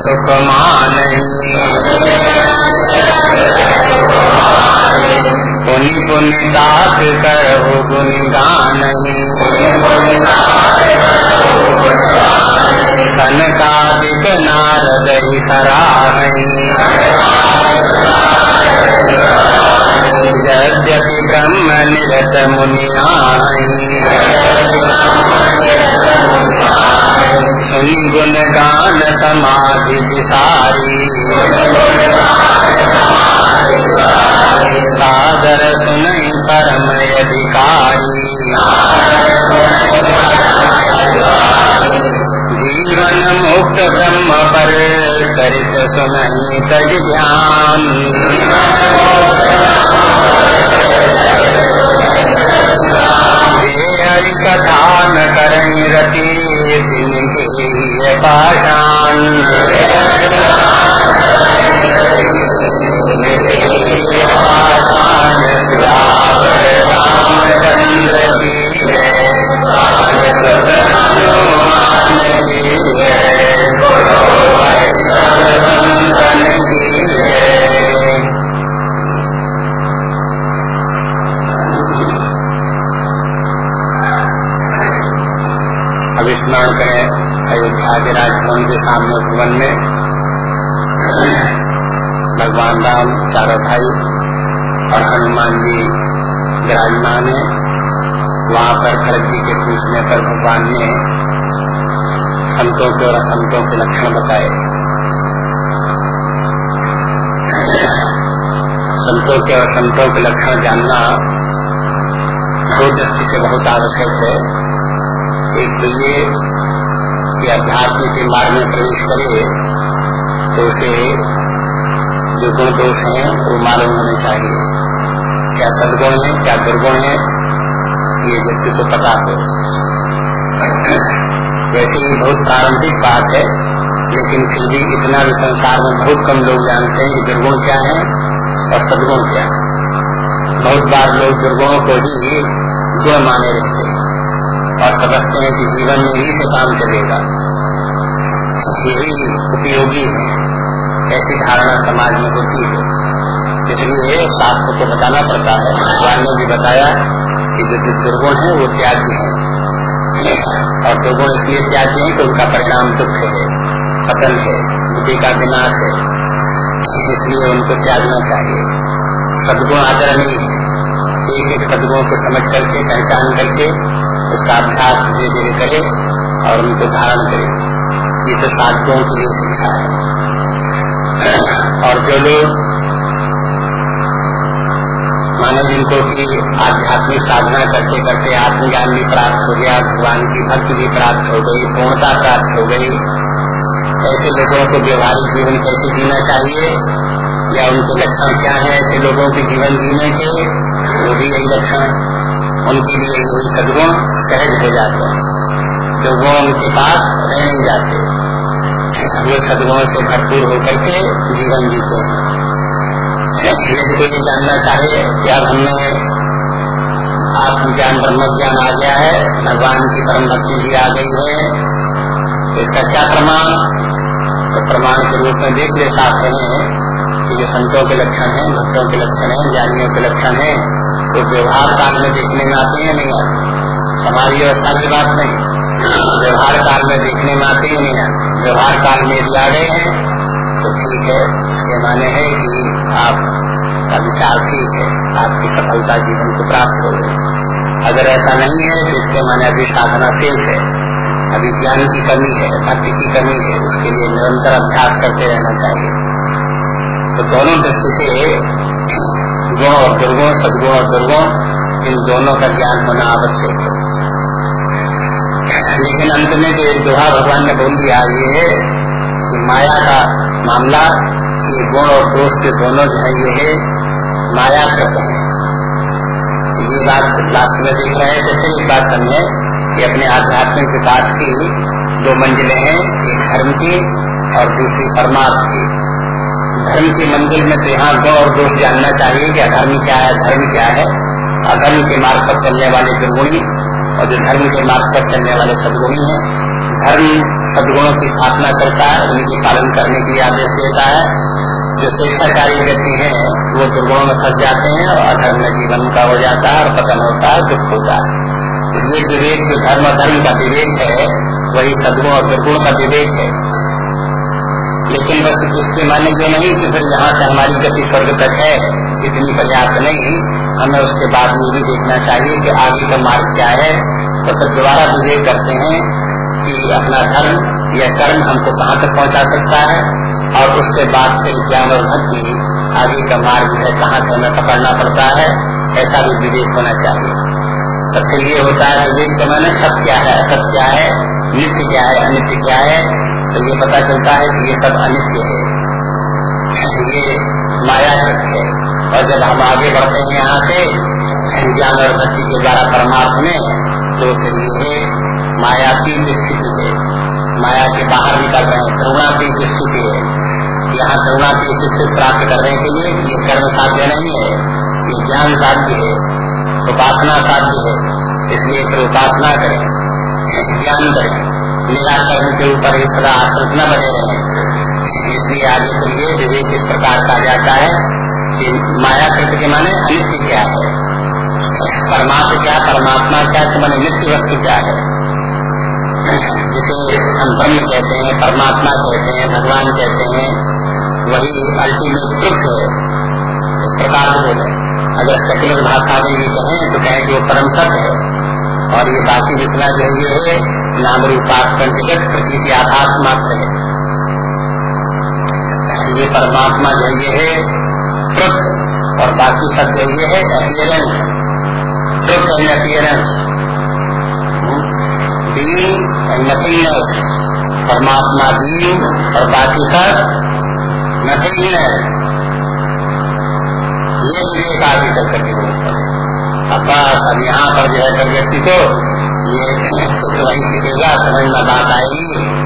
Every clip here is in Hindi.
सुख मानई पुनि पुनि दास करहु गुण गान कनकादिक नारद यद्यपि ब्रह्म निरत मुनि सुन गुण गान समाधि विसारी सादर सुनई परम अधिकारी। जीवन मुक्त ब्रह्म पर चरित सुनई तज ध्यान हरि कथा न करई दिन के पाषाण। स्मरण करें अयोध्या के राजभवन के सामने भवन में भगवान राम चारों भाई और हनुमान जी विराजमान है। वहाँ पर खड़ग जी के पूछने पर भगवान ने संतों के और असंतों के लक्षण बताए। संतों के और संतों के लक्षण जानना दो दृष्टि से बहुत आवश्यक है। एक तो ये कि अध्यात्म के मार्ग में प्रवेश करे तो उसे जो गुण दोष है, वो मालूम होने चाहिए। क्या सदगुण है, क्या दुर्गुण है, ये व्यक्ति को पता हो। वैसे ही बहुत प्रारंभिक बात है, लेकिन फिर भी इतना भी संसार में बहुत कम लोग जानते हैं कि दुर्गुण क्या है और सदगुण क्या है। बहुत बार लोग दुर्गुणों को ही गुण माने रहते हैं और समझते हैं कि जीवन में ही से काम चलेगा। यही उपयोगी है। ऐसी धारणा समाज में होती है। इसलिए शास्त्र को बताना पड़ता है। भगवान ने भी बताया कि जो जो दुर्गुण है, वो त्याज्य है। और दुर्गुण इसलिए त्याज्य है कि उनका परिणाम दुख है, पतन है बुद्धि का विनाश है। इसलिए उनको त्यागना चाहिए। सदगुण आदरणीय है। एक एक सदगुण को समझ करके, पहचान करके, उसका अभ्यास धीरे धीरे करे और उनको धारण करे। ये तो के लिए शिक्षा है। और जो लोग मानव जिनको की आध्यात्मिक साधना करते करते आत्मज्ञान भी प्राप्त हो गया, भगवान की भक्ति भी प्राप्त हो गई, पूर्णता प्राप्त हो गई, ऐसे लोगों को व्यवहारिक जीवन कैसे जीना चाहिए, या उनके लक्षण क्या है ऐसे लोगों के जीवन जीने के, वो भी यही लक्षण उनके लिए यही सदगुण सहज हो जाते हैं। जो वो उनके पास रह नहीं जाते। वो सदगुणों से भरपूर होकर के जीवन जीते हैं। जानना चाहे कि अब हमें आत्मज्ञान ब्रह्म ज्ञान आ गया है, भगवान की परम भक्ति भी आ गई है तो इसका क्या प्रमाण? तो प्रमाण के रूप में देख ले शास्त्र में कि जो संतों के लक्षण है, भक्तों के लक्षण है, ज्ञानियों के लक्षण है तो व्यवहार काल में देखने में आते हैं नहीं आते? समाज व्यवस्था की बात नहीं। व्यवहार काल में देखने में आते ही नहीं आते व्यवहार काल में यदि आ गए हैं तो ठीक है। उसके माने है कि आपका विचार ठीक है। आपकी सफलता जीवन को प्राप्त हो गई। अगर ऐसा नहीं है तो इसके माने अभी साधना शेष है। अभी ज्ञान की कमी है भक्ति की कमी है। उसके लिए निरंतर अभ्यास करते रहना चाहिए। तो दोनों दृष्टि से गुण और दुर्गुण, सदगुण और दुर्गुण, इन दोनों का ज्ञान होना आवश्यक है। लेकिन अंत में जो एक दोहा भगवान ने बोल दिया, ये है कि माया का मामला ये गुण और दोष के दोनों जो है, ये है माया करते हैं। ये बात लास्ट में देख रहे हैं तो फिर एक बात समझे कि अपने आध्यात्मिक विकास की दो मंजिलें हैं, एक धर्म की और दूसरी परमार्थ की। धर्म की मंजिल में तो यहाँ गुण और दोष जानना चाहिए कि अधर्म क्या है, धर्म क्या है। अधर्म के मार्ग पर चलने वाले दुर्गुणी और जो धर्म के मार्ग पर चलने वाले सदगुणी हैं धर्म सदगुणों की स्थापना करता है, उनकी पालन करने के लिए आदेश देता है। जो स्वेच्छाकारी व्यक्ति है, वो दुर्गुणों में फंस जाते हैं और अधर्म में जीवन का हो जाता है और पतन होता है, दुख होता है। ये विवेक, जो धर्म धर्म का विवेक है, वही सदगुण और दुर्गुण का विवेक है। लेकिन बस इसके माने ये नहीं कि फिर यहाँ से हमारी गति स्वर्ग तक है, इतनी पर्याप्त नहीं। हमें उसके बाद ये भी देखना चाहिए कि आगे का मार्ग क्या है। तो फिर दोबारा विवेक करते हैं कि अपना धर्म, या कर्म हमको कहाँ तक पहुँचा सकता है और उसके बाद फिर ज्ञान और भक्ति आगे का मार्ग है, कहाँ से हमें पकड़ना पड़ता है, ऐसा भी विवेक होना चाहिए। तो फिर ये होता है विवेक के मैंने सब क्या है असत क्या है, नित्य क्या है, अनित्य क्या है तो ये पता चलता है कि ये सब अनित्य है। ये माया सत्य है। और जब हम आगे बढ़ते हैं यहाँ से ज्ञान और भक्ति के द्वारा परमार्थ में तो फिर ये मायातीत स्थिति है। माया के बाहर निकल रहे हैं करुणातीत स्थिति है। यहाँ करुणातीत स्थिति प्राप्त करने के लिए ये कर्म साध्य नहीं है, ये ज्ञान साध्य है, उपासना साध्य है। इसलिए फिर उपासना करें, ज्ञान करें। निराकरण के ऊपर ही सदा आश्रित न बने रहे। इसलिए आगे फिर ये विवेक इस प्रकार का जाता है कि माया कृत के माने अनित्य क्या है? परमात्मा क्या परमात्मा क्या तो माने नित्य वस्तु क्या है? जिसे हम ब्रह्म कहते हैं, परमात्मा कहते हैं, भगवान कहते हैं, वही अल्टीमेट ट्रुथ है। इस प्रकार से बोले। अगर सेकुलर भाषा में ये कहें तो कहें कि वो परम सत्य है। और ये बाकी जितना जो ये है नाम रूपात्मक जगत प्रती आधार मात्र है। ये परमात्मा जो ये है और बाकी सब ये है appearance truth and appearance being and nothingness परमात्मा बीइंग और बाकी सब नथिंगनेस ये विवेक आगे चल करके बस, अब यहाँ पर जो है व्यक्ति को, ये चित्र वही दिखेगा समझ में बात आएगी।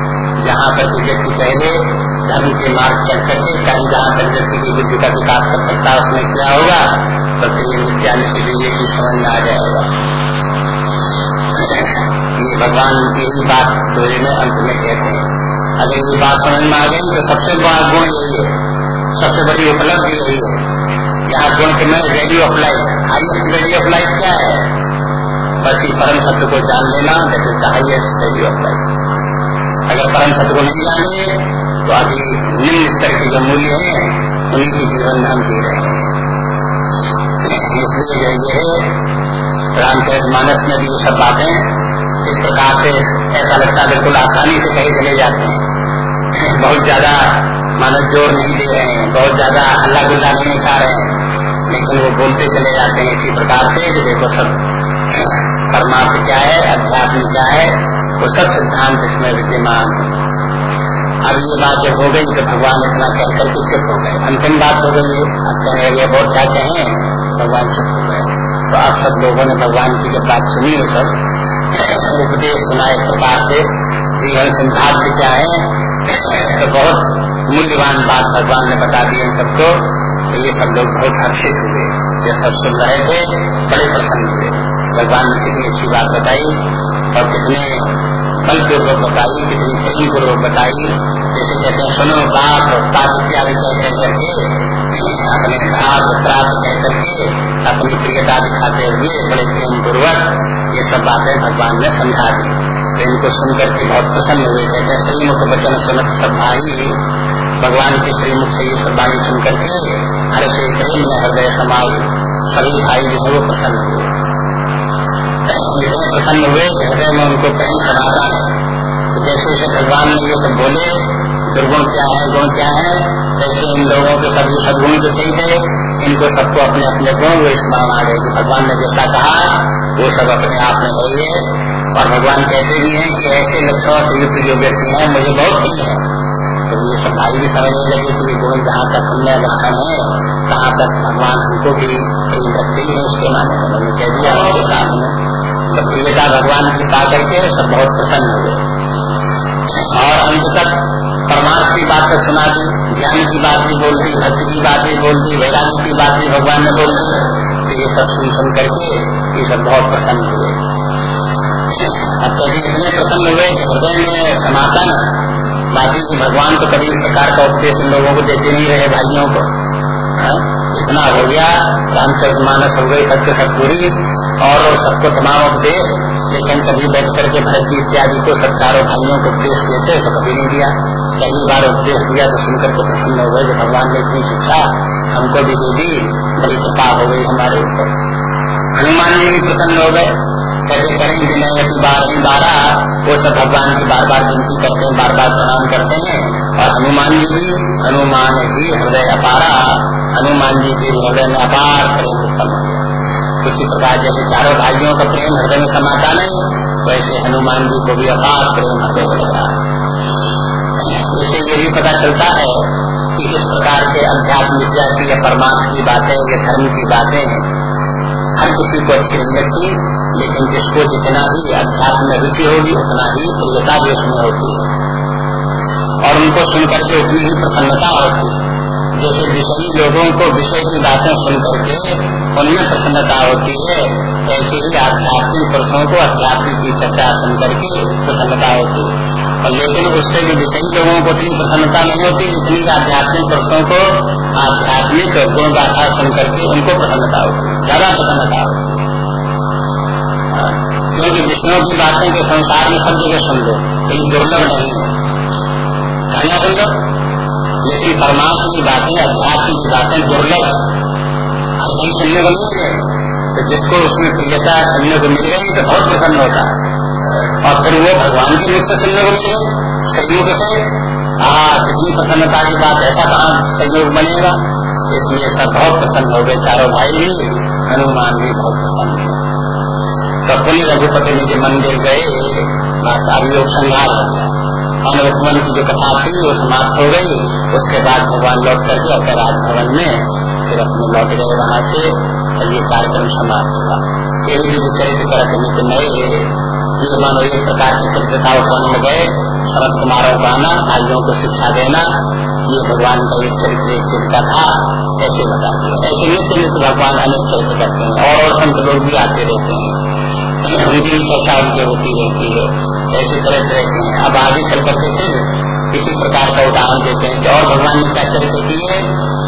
जहाँ पर व्यक्ति पहले धर्म के मार्ग चल करके कहीं जहाँ तक व्यक्ति की बुद्धि का विकास कर सकता है, उसमें क्या होगा? तो फिर ये विज्ञान भी ये भी समझ में आ जाएगा। ये भगवान की ही बात दोहे में अंत में कहते हैं। अगर ये बात समझ में आ गई तो सबसे बड़ा गुण यही है। सबसे बड़ी उपलब्धि यही है। यहाँ गुण के में ready of life highest ready of life क्या है? बस परम सत्य को जान लेना that highest ready of life अगर परम सत्य को नहीं जाने तो निम्न स्तर के जो मूल्य है, उन्हीं के जीवन में हम जी रहे हैं। इसलिए है रामचरित मानस में भी ये सब बातें इस प्रकार से ऐसा लगता बिल्कुल आसानी से कहीं चले जाते हैं। बहुत ज़्यादा मानस ज़ोर नहीं दे रहे हैं, बहुत ज़्यादा हल्ला गुल्ला नहीं खा रहे हैं, लेकिन वो बोलते चले जाते हैं इसी प्रकार से कि देखो सब परमात्मा क्या है, अध्यात्म क्या है, वो सब सिद्धांत इसमें विद्यमान है। अब ये बात जब हो गई तो भगवान इतना कह करके चुप हो गए। अंतिम बात हो गई अब कह रहे बहुत क्या कहें भगवान चुप हो गए। तो आप सब लोगों ने भगवान की जब बात सुनी है सब उपदेश सुना एक प्रकार से सिद्धांत क्या है तो बहुत मूल्यवान बात भगवान ने बता दी इन सबको तो ये सब लोग बहुत हर्षित हुए। ये सब सुन रहे थे, बड़े प्रसन्न हुए। भगवान ने कितनी अच्छी बात बताई, और कितने बलपूर्वक बताई कितनी प्रेम पूर्वक बताई जैसे कहते हैं, सुनो बाप पाप इत्यादि कह कह करके, अपने साथ प्राप्त कह करके अपनी प्रियता दिखाते हुए, बड़े प्रेम पूर्वक ये सब बातें भगवान ने समझा दी। तो इनको सुन करके बहुत प्रसन्न हुए, कहते हैं मुख वचन सुनत सब भाई भगवान के श्रीमुख से ये सब बाणी सुन करके हर से प्रेम में हृदय समाज सभी भाई जो प्रसन्न हुए। प्रसन्न हुए हृदय में उनको प्रेम समाता है तो जैसे जैसे भगवान ने ये सब बोले, दुर्गुण क्या है, गुण क्या है जैसे इन लोगों के सभी सदगुण जो चाहिए इनको सबको अपने अपने गुण, वो स्मरण आ गए भगवान ने जैसा कहा, वो सब अपने आप में है। और भगवान कहते भी हैं कि ऐसे लक्षणों से युक्त जो व्यक्ति है, मुझे बहुत प्रिय है। तो ये सब भी समझने लगे कि ये गुण जहाँ तक हमने लक्षण है कहाँ तक भगवान हमको भी प्रिय रखते है, उसके माने उन्होंने कह दिया, उनके साथ में। तो भगवान की पा करके सब बहुत प्रसन्न हुए और अंत तक परमार्थ की बात तो सुना दी, ज्ञान की बात भी बोल दी, भक्ति की बात भी बोल दी, वैराग्य की बात भी भगवान ने बोल दी तो ये सब सुन सुन करके ये सब बहुत प्रसन्न हुए अब कभी इतने प्रसन्न हुए हृदय में समापन बाकी की भगवान तो कभी इस प्रकार का उपदेश इन लोगों को देते नहीं रहे, भाइयों को हाँ? इतना हो गया रामचरित मानस हो गई सत्य सब पूरी और सबको तमाम उपदेश लेकिन कभी बैठ करके भरत जी इत्यादि को सब चारों भाइयों को उपदेश देते तो कभी नहीं दिया। पहली बार उपदेश दिया तो सुनकर के प्रसन्न हो गए भगवान ने इतनी शिक्षा हमको भी दे दी, बड़ी कृपा हो गई हमारे ऊपर। हनुमान जी भी प्रसन्न हो गए। कैसे करेंगे नहीं, अभी बारह बारह, वो सब भगवान की बार बार गिनती करते हैं बार बार प्रणाम करते हैं। और हनुमान जी भी, हनुमान भी हृदय अपारा, हनुमान जी के हृदय में अपार प्रेम उत्पन्न हो उसी प्रकार जैसे चारों भाइयों का प्रेम, हृदय में समाता नहीं, वैसे हनुमान जी को भी अपार प्रेम हृदय में लगा। इससे ये भी पता चलता है कि इस प्रकार के अध्यात्म विद्या की या परमात्मा की बातें, या धर्म की बातें हर किसी को अच्छी नहीं लगती, लेकिन जिसको जितना भी अध्यात्म में रुचि होगी, उतना ही प्रियता भी उसमें होती है। और उनको सुनकर के उतनी ही प्रसन्नता होती है। जैसे विषयी लोगों को विषय की बातें सुन करके उनमें प्रसन्नता होती है, ऐसे ही आध्यात्मिक पुरुषों को अध्यात्मिक की चर्चा सुन करके प्रसन्नता होती है। और लेकिन उससे जो विषयी लोगों को इतनी प्रसन्नता नहीं होती जितनी आध्यात्मिक पुरुषों को आध्यात्मिक गुण गाथा सुन करके उनको प्रसन्नता होती ज़्यादा प्रसन्नता होती क्योंकि विष्णु की बातें के संसार में सब जगह सुन लो तो ये दुर्लभ नहीं है। कहना दुर्लभ लेकिन परमात्मा की बातें, अध्यात्म की बातें दुर्लभ। कहीं सुनने को नहीं है तो जिसको उसमें प्रियता सुनने को मिल गई तो बहुत प्रसन्न होता है। और फिर वो भगवान की मुख से सुनने को मिले संयोग से हाँ कितनी प्रसन्नता की बात, ऐसा कहा संयोग बनेगा? इसलिए सब बहुत प्रसन्न हो गए, चारों भाई भी, हनुमान भी बहुत प्रसन्न हुए। तो पुण्य रघुपति जी के मंदिर गए अभियोग संहार हो गया अनुपमन की जो कथा थी, वो समाप्त हो गई। उसके बाद भगवान लौट करके अपने राजभवन में फिर अपने लौट गए वहाँ से, और ये कार्यक्रम समाप्त हुआ। एक भी चरित्र कर नित्य नए ये मानो एक प्रकार की चित्रता उत्पन्न में गए। शरद कुमार आना भाइयों को शिक्षा देना, ये भगवान का एक चरित्र, एक चिंता था। ऐसे बता दिया। ऐसे नित्य नित्य भगवान अनेक चरित्र करते हैं, और संत लोग भी आते रहते हैं। उनकी चर्चा उनकी होती रहती है। ऐसे तरह रहते हैं। अब आगे चल करके फिर इसी प्रकार का उदाहरण देते हैं और भगवान ने क्या चरित्र किए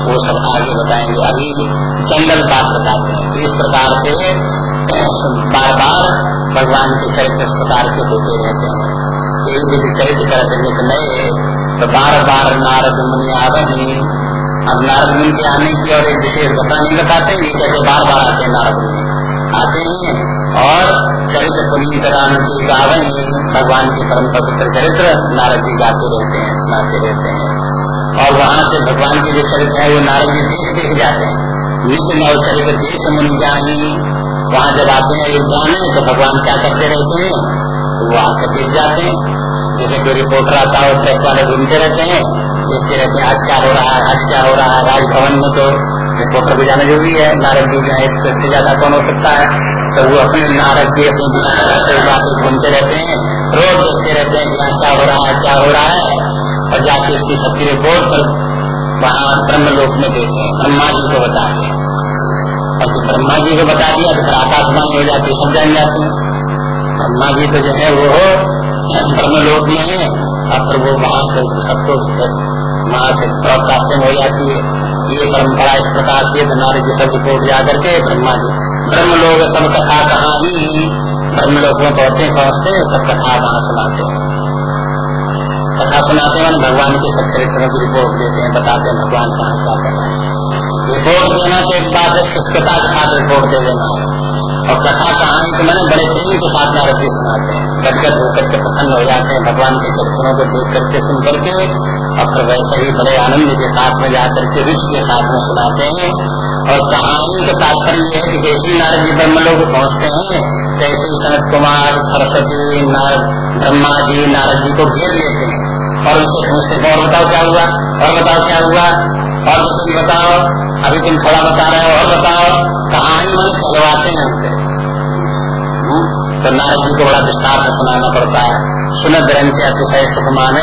वो सब आगे बताएँगे। अभी जंगल बात बताते हैं। इस प्रकार से बार बार भगवान के चरित्र इस प्रकार के होते रहते हैं। एक यदि चरित्र करते नित नए तो बार बार नारद मुनि आवे अब नारद मुनि के आने की और एक विशेष घटना नहीं बताते ये कहते बार बार आते हैं नारद मुनि। आते हैं और चरित्र पुनीत राम की गावे भगवान के परम पवित्र चरित्र नारद जी गाते रहते हैं, सुनाते रहते हैं। और वहाँ से भगवान के जो चरित्र है, वो नारद जी देख देख जाते हैं। नित्य नव चरित्र देश मुनि जानी। वहाँ जब आते हैं अयोध्या में तो भगवान क्या करते रहते हैं? तो वो आकर देख जाते हैं। जैसे कोई रिपोर्टर आता है प्रेस वाले घूमते रहते हैं। देखते रहते हैं, आज क्या हो रहा है, आज क्या हो रहा है, राजभवन में तो रिपोर्टर भी जाना ज़रूरी है। नारद जी जो है, इससे ज़्यादा कौन हो सकता है? तो वो अपने नारद जी अपने घूमते रहते हैं। रोज देखते रहते हैं यहाँ क्या हो रहा है, क्या हो रहा है। और जाके इसकी सबकी रिपोर्ट पर वहाँ ब्रह्म लोक में देते हैं। ब्रह्मा जी को बताते हैं। और तो ब्रह्मा जी को बता दिया तो फिर आकाशवाणी हो जाती सब जान जाते हैं। ब्रह्मा जी तो जो है, वो ब्रह्म लोक में है। और फिर वो वहाँ से सबको वहाँ से प्राप्त हो जाती है। ये परंपरा इस प्रकार से नारी जी सब रिपोर्ट जाकर के ब्रह्मा जी ब्रह्म लोग सब कथा कहा ब्रह्म लोग में पहुँचते पहुँचते सब कथा वहाँ सुनाते हैं। कथा सुनाते हैं भगवान के सब चरित्रों की रिपोर्ट देते हैं, बताते हैं भगवान कहाँ क्या कर रहे हैं। रिपोर्ट देना तो एक बात है शुष्कता के साथ रिपोर्ट दे देना। है और कथा कहानी तो मैंने बड़े प्रेम के साथ नारद सुनाते हैं। गदगद होकर के प्रसन्न हो जाते हैं, भगवान के चरित्रों को देख करके, सुन करके, और फिर वैसे ही बड़े आनंद के साथ में जाकर के, रुचि के साथ में सुनाते हैं। और कहानी का तात्पर्य है कि जैसे नारद जी ब्रह्म लोग पहुँचते हैं तैसे सनत कुमार, सरस्वती, नारद, ब्रह्मा जी, नारद जी को घेर लेते हैं। और उनसे पूछते हैं और बताओ क्या हुआ? और बताओ क्या हुआ? और तुम बताओ, अभी तुम थोड़ा बता रहे हो, और बताओ। कहानी मन चलवाते हैं उनसे। तो नारद जी को बड़ा विस्तार से सुनाना पड़ता है। सुन ग्रंथ अतिशय सुख माने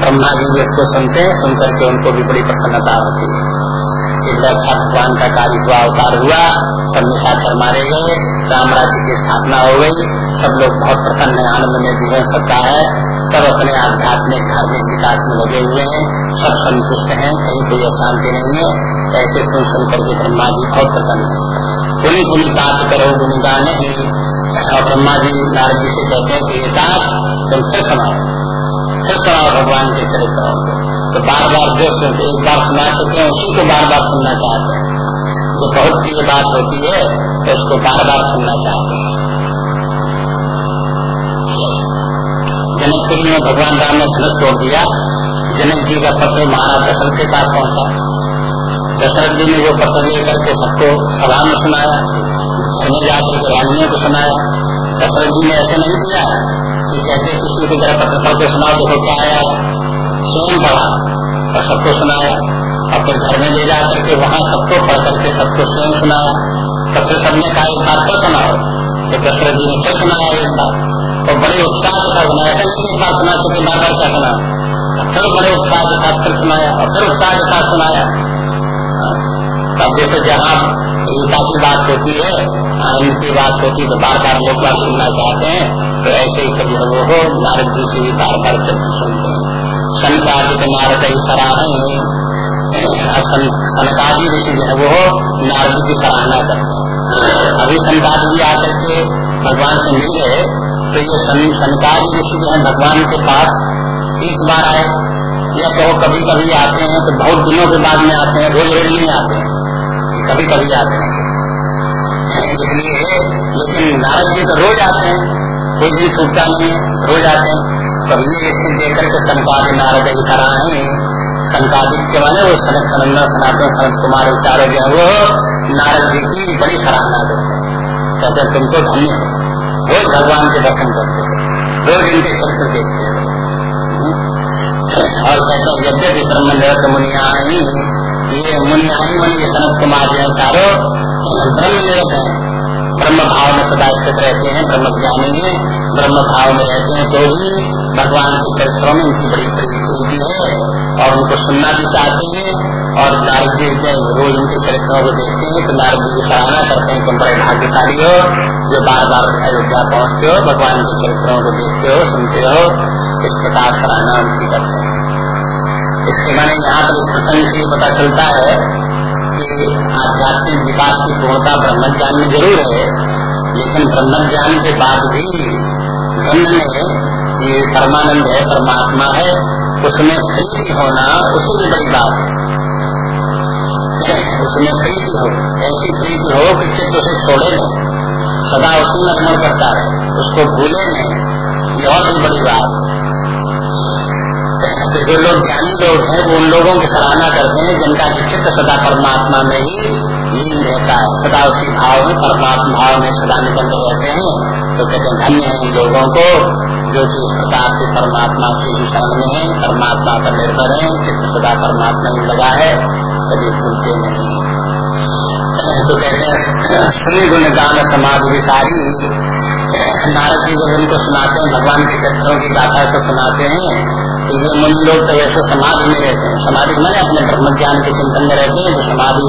ब्रह्मा जी भी उसको सुनते हैं सुन करके उनको भी बड़ी प्रसन्नता होती है। एक भगवान का कार्य हुआ अवतार हुआ सब निशाचर मारे गए राम राज्य की स्थापना हो गई सब लोग बहुत प्रसन्न है आनंद में जीवन सकता है सब अपने आध्यात्मिक धार्मिक विकास में लगे हुए हैं सब संतुष्ट हैं कहीं कोई अशांति नहीं है ऐसे सुन सुन करके ब्रह्मा जी बहुत प्रसन्न है पुनी पुनी बात करो गुणगान और ब्रह्मा जी नारद जी से कहते हैं कि एक तुम फिर सुनाओ फिर सुनाओ भगवान के चरित्र तो बार बार जो सुनते एक बार सुना चुके हैं, उसी को बार बार सुनना चाहते हैं। जो बहुत प्रिय बात होती है तो उसको बार बार सुनना चाहते हैं। जनकपुरी में भगवान राम ने धनुष तोड़ दिया, जनक जी का पत्र महाराज दशरथ के पास पहुँचा। दशरथ जी ने वो पत्र लेकर के सबको सभा में सुनाया घर में जाकर के रानियों को सुनाया। दशरथ जी ने ऐसे नहीं किया कि कहते किसी को जरा पत्र पढ़ के सुनाओ, देखो क्या आया स्वयं पढ़ा और सबको सुनाया। फिर घर में ले जा करके वहाँ सबको पढ़ करके सबको स्वयं सुनाया। फिर सबने कहा, एक बार फिर सुनाओ। तो दशरथ जी ने फिर सुनाया एक बार और बड़े उत्साह के साथ सुनाया। ऐसा नहीं बार सुना सके बार बार क्या सुना। फिर बड़े उत्साह के साथ फिर सुनाया और फिर उत्साह के साथ सुनाया। तब जैसे जहाँ गीता की बात होती है, आनंद की बात होती है तो बार बार लोग बात सुनना चाहते हैं। तो ऐसे ही कभी लोगों नारद जी से भी बार बार सुनते सनकादिक नारद सराहन सनकादि ऋषि जो है वो नारद की सराहना करते हैं अभी सनकादि जी आकर के भगवान से मिल गए तो ये सनकादि ऋषि जो है भगवान के पास एक बार आए, या तो कभी कभी आते हैं तो बहुत दिनों के बाद में आते हैं रोज रोज नहीं आते हैं कभी कभी आते हैं। इसलिए लेकिन नारद जी तो रोज आते हैं कोई दिन छूटता नहीं है, रोज आते हैं। तब ये स्थिति देख करके संपादित नारद सराहे संपादित के माने वो सनक सनंदन सनातन सनत कुमार विचारो जो है वो नारद जी की बड़ी सराहना करते हैं। कहते तुमको धन्य हो। रोज भगवान के दर्शन करते हो। रोज इनके चरित्र देखते हो। और कहते हैं यद्यपि ब्रह्म मुनिया ये मुनिया मन ये सनत कुमार जो है चारो। ब्रह्म निरत है। ब्रह्म भाव में सदा स्थित रहते हैं, ब्रह्म ज्ञानी है। ब्रह्म भाव में रहते हैं तो ही भगवान के चरित्रों में उनकी बड़ी प्रीति है और उनको सुनना भी चाहते हैं और नारद जी जब रोज उनके चरित्रों को देखते हैं तो नारद जी की सराहना करते हैं तुम बड़े भाग्यशाली हो, जो बार बार अयोध्या पहुँचते हो, भगवान के चरित्रों को देखते हो, सुनते हो, इस प्रकार सराहना उनकी करते हैं। इसके माने यहाँ पर इस प्रसंग से पता चलता है कि आध्यात्मिक विकास की पूर्णता ब्रह्म ज्ञान में ज़रूर है, लेकिन ब्रह्म ज्ञान के बाद भी ब्रह्म में ये परमानंद है, परमात्मा है, उसमें प्रीति होना उसी की बड़ी बात है। उसमें प्रीति हो, ऐसी प्रीति हो कि चित्त उसे छोड़े नहीं, सदा उसी में अर्पण करता है उसको भूले नहीं, ये और भी बड़ी बात तो जो लोग ज्ञानी लोग हैं, वो उन लोगों की सराहना करते हैं, जिनका चित्त सदा परमात्मा में ही लीन रहता है, सदा उसी भाव में, परमात्मा भाव में सदा निकल रहते हैं। तो कहते हैं, धन्य है इन लोगों को जो कि इस प्रकार से परमात्मा से ही शरण में है, परमात्मा पर निर्भर है चित्त सदा परमात्मा ही लगा है, कभी भूलते नहीं। तो कहते हैं, श्री गुण गान समाधि विसारी, नारद जी जब उनको सुनाते हैं, भगवान के चरित्रों की गाथा को सुनाते हैं तो ये मुनि लोग तो ऐसे समाधि में रहते हैं। समाधि मैंने अपने ब्रह्म ज्ञान के चिंतन में रहते हैं तो समाधि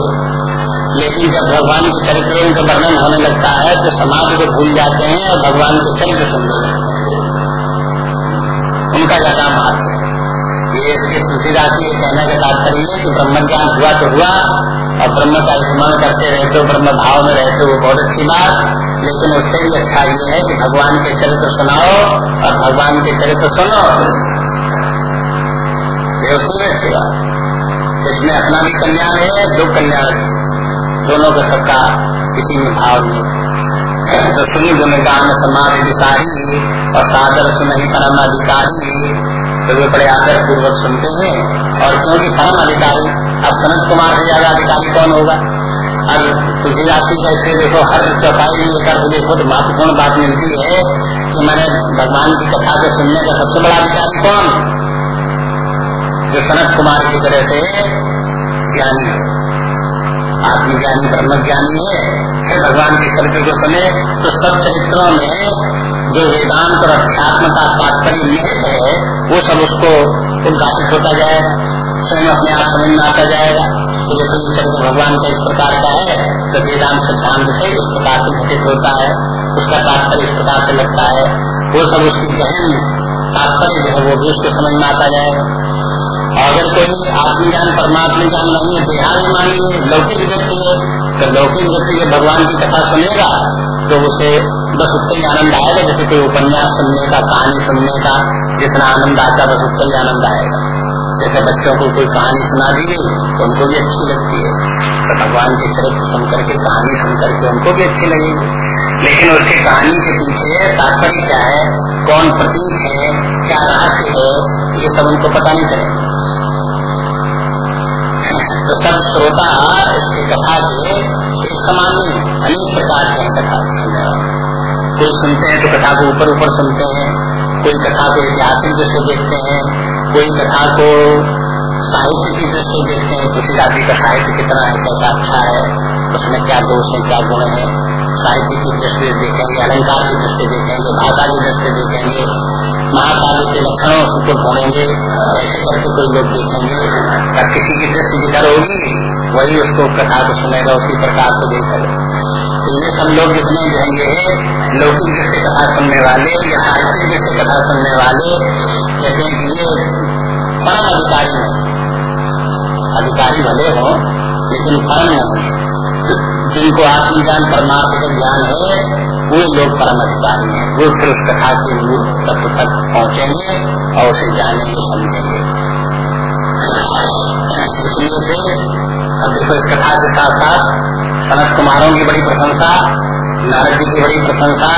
लेकिन जब भगवान के चरित्र का वर्णन होने लगता है तो समाज को भूल जाते हैं और भगवान के चरित्र सुनने लगते हैं उनका ज़्यादा महत्व है इसके तुलसीदास जी कहने का तात्पर्य है कि ब्रह्म ज्ञान हुआ तो हुआ, और ब्रह्म का स्मरण करते रहते हो ब्रह्म भाव में रहते हो बहुत अच्छी बात। लेकिन उससे भी अच्छा ये है कि भगवान के चरित्र सुनाओ और भगवान के चरित्र सुनो। इसमें अपना भी कल्याण है, दो कल्याण दोनों का सबका किसी में भाव नहीं। तो सुनी गुण गान समाधि विसारी और सादर सुनही परम अधिकारी तो वे बड़े आदर पूर्वक सुनते हैं और क्योंकि परम अधिकारी? अब सनत कुमार से ज़्यादा अधिकारी कौन होगा? अब तुलसीदास जी कैसे देखो, हर चौपाई में लेकर देखो तो महत्वपूर्ण बात मिलती है कि मैंने भगवान की कथा को सुनने का सबसे बड़ा अधिकारी कौन? जो सनत कुमार की तरह से ज्ञानी आत्मज्ञानी ब्रह्म ज्ञानी है भगवान के चरित्र को सुने तो सब चरित्रों में जो वेदांत और अध्यात्म का तात्पर्य निहित है, वो सब उसको उद्घाटित होता जाएगा। स्वयं अपने आप समझ में आता जाएगा। तो जैसे चरित्र भगवान का इस प्रकार का है तो वेदांत सिद्धांत से इस प्रकार से घटित होता है, उसका तात्पर्य इस प्रकार से लगता है। वो सब उसकी गहन तात्पर्य जो है, वो भी उसको समझ में आता जाएगा। अगर कोई आत्मज्ञान परमात्म ज्ञान नहीं है देहाभिमानी लौकिक व्यक्ति है तो लौकिक व्यक्ति जब भगवान की कथा सुनेगा तो उसे बस उतना ही आनंद आएगा जैसे कोई उपन्यास सुनने का, कहानी सुनने का, जितना आनंद आता बस उतना ही आनंद आएगा। जैसे बच्चों को कोई कहानी सुना दी तो उनको भी अच्छी लगती है। तो भगवान के चरित्र सुन करके, कहानी सुन करके उनको भी अच्छी लगेगी। लेकिन उसके कहानी के पीछे तात्पर्य क्या है? कौन प्रतीक है? क्या रहस्य है? ये सब उनको पता नहीं चलेगा। तो सब श्रोता इसकी कथा के एक समान अनेक प्रकार के कथा कोई सुनते हैं तो कथा को ऊपर ऊपर सुनते हैं, कोई कथा को ऐतिहासिक दृष्टि देखते हैं, कोई कथा को साहित्य की दृष्टि देखते हैं किसी जाति का साहित्य कितना है, कैसा अच्छा है, उसमें क्या दोष है, क्या गुण है, साहित्य की दृष्टि देखेंगे, अलंकार की दृष्टि देखेंगे, भाषा की दृष्टि देखेंगे महाकाव्य के लक्षणों को ढूंढेंगे ऐसे करके कोई लोग देखेंगे और किसी की दृष्टि जिधर होगी, वही उसको कथा को सुनेगा, उसी प्रकार से देखेगा। तो ये सब लोग जितने जाएँगे लौकिक दृष्टि कथा सुनने वाले या साहित्यिक दृष्टि कथा सुनने वाले, कहते हैं कि ये परम अधिकारी नहीं अधिकारी भले हो, लेकिन परम नहीं जिनको आत्मज्ञान परमार्थ का ज्ञान है वो लोग परम अधिकारी वो फिर उस कथा के मूल तत्व तक पहुँचेंगे और उसे जानेंगे समझेंगे। इसलिए अब इस कथा के साथ साथ सनत कुमारों की बड़ी प्रशंसा, नारद जी की बड़ी प्रशंसा,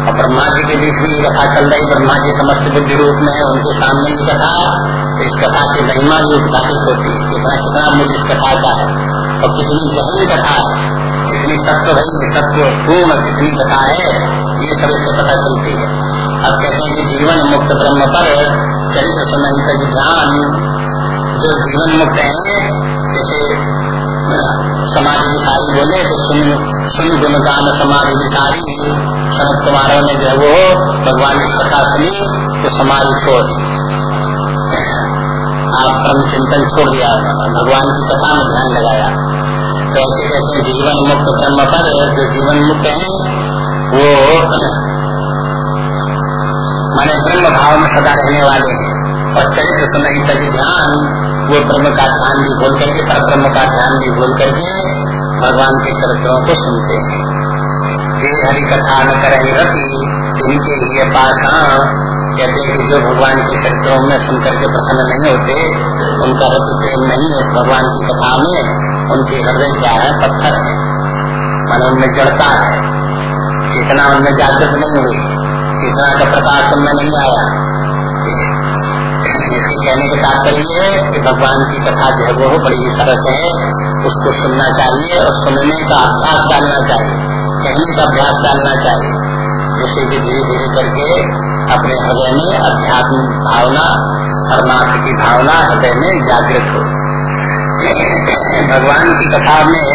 और ब्रह्मा जी के बीच में ये कथा चल रही, ब्रह्मा जी समस्त बुद्धि रूप में उनके सामने ये कथा तो इस कथा की महिमा भी उद्घाटित होती है कितना कितना मूल्य कथा का है, और कितनी गहरी कथा है। कितनी तत्व है तत्व पूर्ण कितनी कथा है, ये सब इससे पता चलती है। अब कहते हैं कि जीवन मुक्त ब्रह्म पर चरित्र समय ध्यान जो जीवन मुक्त है, जैसे समाधि विसारी बोले तो सुन सुन गुणगान समाधि विसारी, शरद कुमारों ने जो वो भगवान की कथा सुनी तो समाज छोड़ आप ब्रह्म चिंतन छोड़ दिया, भगवान की कथा में ध्यान लगाया। कैसे हैं जीवन मुक्त ब्रह्म पर जो जीवन मुक्त है वो माने ब्रह्म भाव में सदा रहने वाले हैं और चरित्र सुनही तक ध्यान वो ब्रह्म का ध्यान भी भूल करके पर ब्रह्म का ध्यान भी भूल करके भगवान के चरित्रों को सुनते हैं ये हरि कथा न करें रति इनके लिए पाषा कहते हैं कि जो भगवान के चरित्रों में सुन करके प्रसन्न नहीं होते उनका रति प्रेम नहीं है, भगवान की कथा में उनके हृदय क्या है? पत्थर है। मन उनमें जड़ता है। चेतना उनमें जागृत नहीं हुई। चेतना का प्रकाश उनमें नहीं आया। कहने के तात्पर्य है कि भगवान की कथा जो है वो बड़ी ही सरस है। उसको सुनना चाहिए और सुनने का अभ्यास डालना चाहिए। कहने का अभ्यास डालना चाहिए। जिससे कि धीरे धीरे करके अपने हृदय में अध्यात्म भावना, परमार्थ की भावना हृदय में जागृत हो। भगवान की कथा में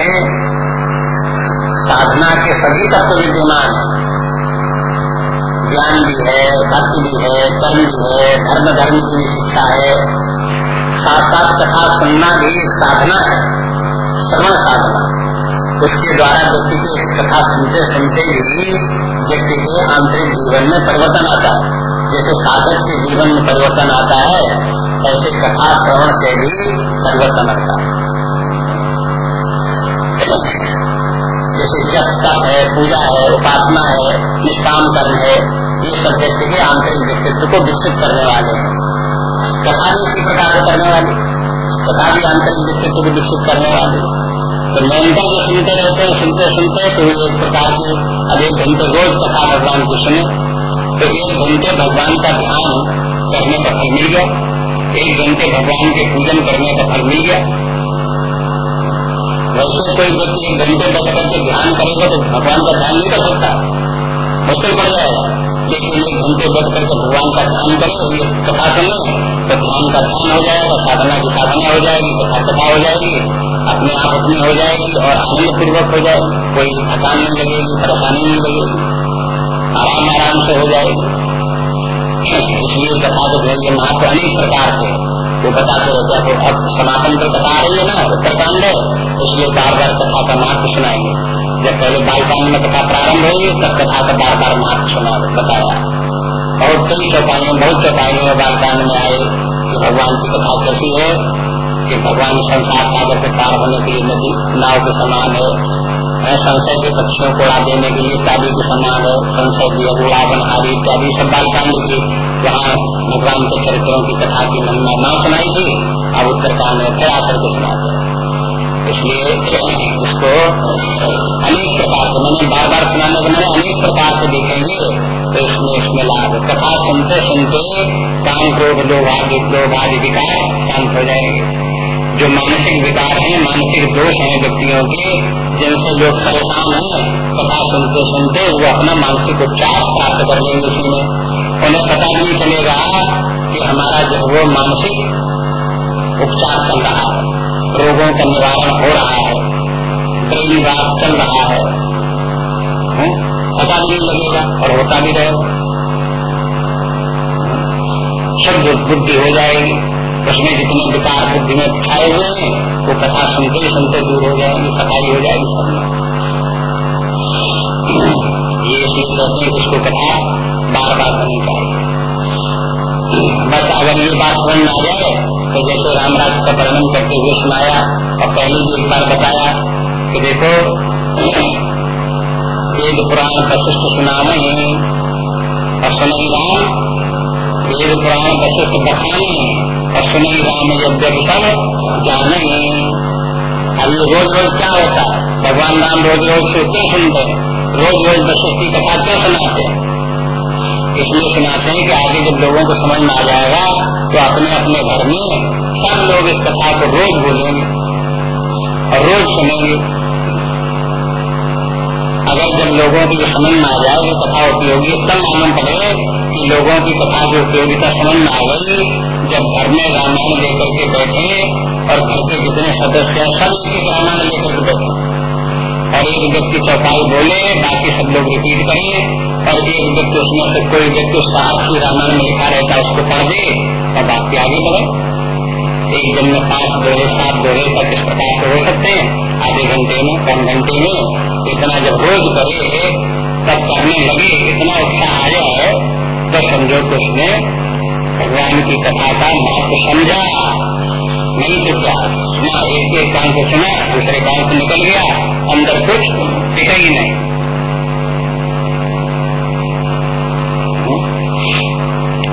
साधना के सभी तत्व विद्यमान ज्ञान भी है, भक्ति भी है, कर्म भी है धर्म धर्म की भी शिक्षा है। साथ साथ कथा सुनना भी साधना है, श्रवण साधना। उसके द्वारा व्यक्ति की कथा सुनते सुनते ही व्यक्ति के आंतरिक जीवन में परिवर्तन आता है। जैसे साधक के जीवन में परिवर्तन आता है ऐसे कथा श्रवण से भी परिवर्तन आता है। जैसे जप तप है, पूजा है, उपासना है निष्काम कर्म है, ये सब व्यक्ति के आंतरिक व्यक्तित्व को विकसित करने वाले हैं। कथा भी इसी प्रकार करने वाली कथा भी आंतरिक व्यक्तित्व को विकसित करने वाली तो निरंतर जो सुनते रहते हैं, सुनते सुनते तो एक प्रकार की अब एक घंटे रोज कथा भगवान की सुने तो एक घंटे भगवान का ध्यान करने का फल मिल गया। एक घंटे भगवान के पूजन करने का फल मिल गया। वैसे कोई व्यक्ति एक घंटे बैठ करके ध्यान करेगा तो भगवान का ध्यान नहीं कर सकता। मुश्किल पड़ जाएगा। लेकिन एक घंटे बैठ करके भगवान का ध्यान करे और ये कथा सुने तो ध्यान का ध्यान हो जाएगा, साधना की साधना हो जाएगी, कथा कथा हो जाएगी, अपने आप अपनी हो जाएगी और आनंद पूर्वक हो जाएगी। कोई थकान नहीं लगेगी, परेशानी नहीं लगेगी। आराम आराम से हो जाएगी। कथा ये महत्व अनेक प्रकार के। वो बताते रहते हैं तो अब समापन पर बता रही है ना उत्तरकांड है इसलिए बार बार कथा का महत्व सुनाएँगे। जब पहले बालकांड में कथा प्रारंभ हुई तब कथा का बार बार महत्व सुना बताया। बहुत कई चौपाइयों, बहुत चौपाइयों में बालकांड में आए कि भगवान की कथा कैसी है, कि भगवान संसार सागर से पार होने के लिए नदी नाव के समान है। संशय के पक्षियों को उड़ा देने के लिए चाबी के समान है संशय दिया गुलाबन आदि इत्यादि सब बालकांड की। वहाँ भगवान के चरित्रों की कथा की महिमा न सुनाई थी। अब उत्तरकांड में फिर आकर के सुनाते इसलिए इसको अनेक प्रकार से मैंने बार बार सुनाने को मैंने अनेक प्रकार से देखेंगे तो इसमें इसमें लाभ। कथा सुनते सुनते काम क्रोध लोग आदि लोग आदि विकार शांत हो जाएँगे। जो मानसिक विकार हैं, मानसिक दोष हैं व्यक्तियों के, जिनसे लोग परेशान हैं कथा सुनते सुनते वो अपना मानसिक उपचार प्राप्त कर लेंगे उसी में उन्हें पता नहीं चलेगा कि हमारा जो वो मानसिक उपचार चल रहा है, रोगों का निवारण हो रहा है, ब्रेन बात चल रहा है हुँ? पता नहीं लगेगा और होता भी रहेगा शुद्ध बुद्धि हो जाएगी उसमें जितने विकार बुद्धि में छाए हुए हैं, वो कथा सुनते ही सुनते दूर हो जाएँगे सफ़ाई हो जाएगी सब ये इसलिए कहते हैं इसको कथा बार बार करनी चाहिए। बस अगर ये बात समझ में आ जाए तो जैसे रामराज का वर्णन करते हुए सुनाया, और पहले भी एक बार बताया कि देखो, वेद पुराण वशिष्ठ सुनामे और सुनई राम वेद पुराण वशिष्ठ बखाने और राम यज्ञ सब जाने। अब ये रोज रोज क्या होता है? भगवान राम रोज रोज से क्यों सुनते रोज रोज वशिष्ठ की कथा क्यों सुनाते हैं? इसलिए सुनाते हैं कि आगे जब लोगों को समझ में आ जाएगा तो अपने अपने घर में सब लोग इस कथा को रोज बोलेंगे और रोज सुनेंगे। अगर जब लोगों की समझ में आ जाए तो कथा उपयोगी तब मालूम पड़े कि लोगों की कथा की उपयोगिता समझ में आ गई। जब घर में रामायण लेकर के बैठे और घर के जितने सदस्य हैं, सब एक रामायण लेकर के बैठे। और एक व्यक्ति चौपाई बोले, बाकी सब लोग रिपीट करें, और एक व्यक्ति उसमें से कोई व्यक्ति उसका अर्थ रामायण में लिखा रहता है, उसको पढ़ दे, और बाकी आगे बढ़े। एक दिन में पाँच दोहे सात दोहे तक इस प्रकार से हो सकते हैं। आधे घंटे में, कम घंटे में, इतना जब रोज करे तब करने लगे, इतना उत्साह आया जाए तो समझो कि उसने भगवान की कथा का महत्व समझा। नहीं तो क्या? सुना एक एक कान को सुना, दूसरे कान से निकल गया, अंदर कुछ टिका ही नहीं।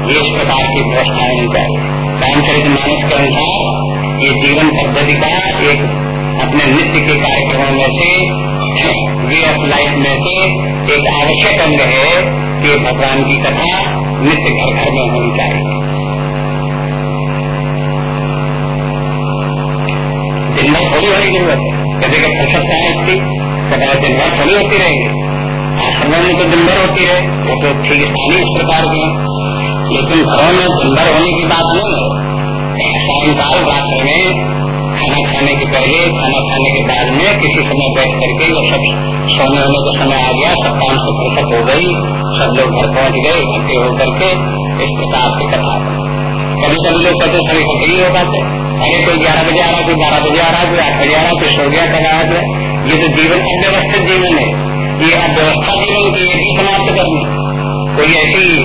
ये इस प्रकार की व्यवस्था होनी चाहिए रामचरित मानस के अनुसार ये जीवन पद्धति का एक अपने नित्य के कार्यक्रमों में से, वे ऑफ़ लाइफ में से एक आवश्यक अंग है कि भगवान की कथा नित्य घर घर में होनी चाहिए। की ज़रूरत है कभी का फुर्सत है इसकी कभी दिन भर थोड़ी होती रहेगी। आश्रमों में तो दिन भर होती है वो तो ठीक स्थानीय इस प्रकार के लेकिन घरों में दिन भर होने की बात नहीं है। सायकाल रात्र में खाना खाने के पहले, खाना खाने के बाद में किसी समय बैठ करके जब सब सोने होने का समय आ गया। सब काम से फुर्सत हो गई। सब लोग घर पहुँच गए, इकट्ठे होकर के इस प्रकार से कथा। कभी कभी लोग कहते सभी इकट्ठे ही हो पाते अरे कोई ग्यारह बजे आ रहा कोई बारह बजे आ रहा कोई आठ बजे आ रहा कोई सो गया कब आ ये तो जीवन, अव्यवस्थित जीवन है। ये अव्यवस्था जीवन की ये भी समाप्त करनी। कोई ऐसी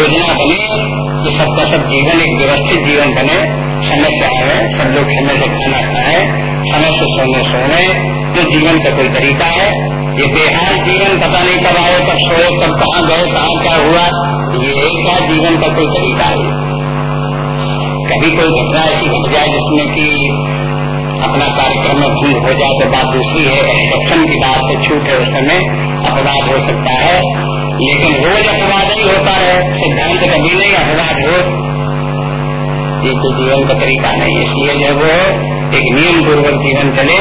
योजना बने कि सबका सब जीवन एक व्यवस्थित जीवन बने। समय से आवे सब लोग समय से खाना खाए, समय से सोने सोने। जो जीवन का कोई तरीका है? ये बेहाल जीवन, पता नहीं कब आए, कब सोए, कब कहाँ गए, कहाँ क्या हुआ? ये क्या जीवन का कोई तरीका है। कभी कोई घटना ऐसी घट जाए जिसमें कि अपना कार्यक्रम में भंग हो जाए तो बात दूसरी है एक्सेप्शन की बात से छूट है उस समय, अपवाद हो सकता है। लेकिन रोज अपवाद नहीं होता है, सिद्धांत कभी नहीं अपवाद हो। ये तो जीवन का तरीका नहीं, इसलिए जो वो एक नियम पूर्वक जीवन चले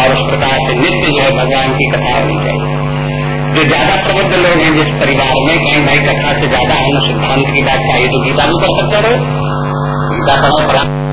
और उस प्रकार से नित्य जो है भगवान की कथा होनी चाहिए जो ज़्यादा प्रबुद्ध लोग हैं जिस परिवार में, कहीं भाई कथा से ज़्यादा हम सिद्धांत की बात चाहिए तो गीता भी कर सकते रहो गीता पढ़ो पढ़ा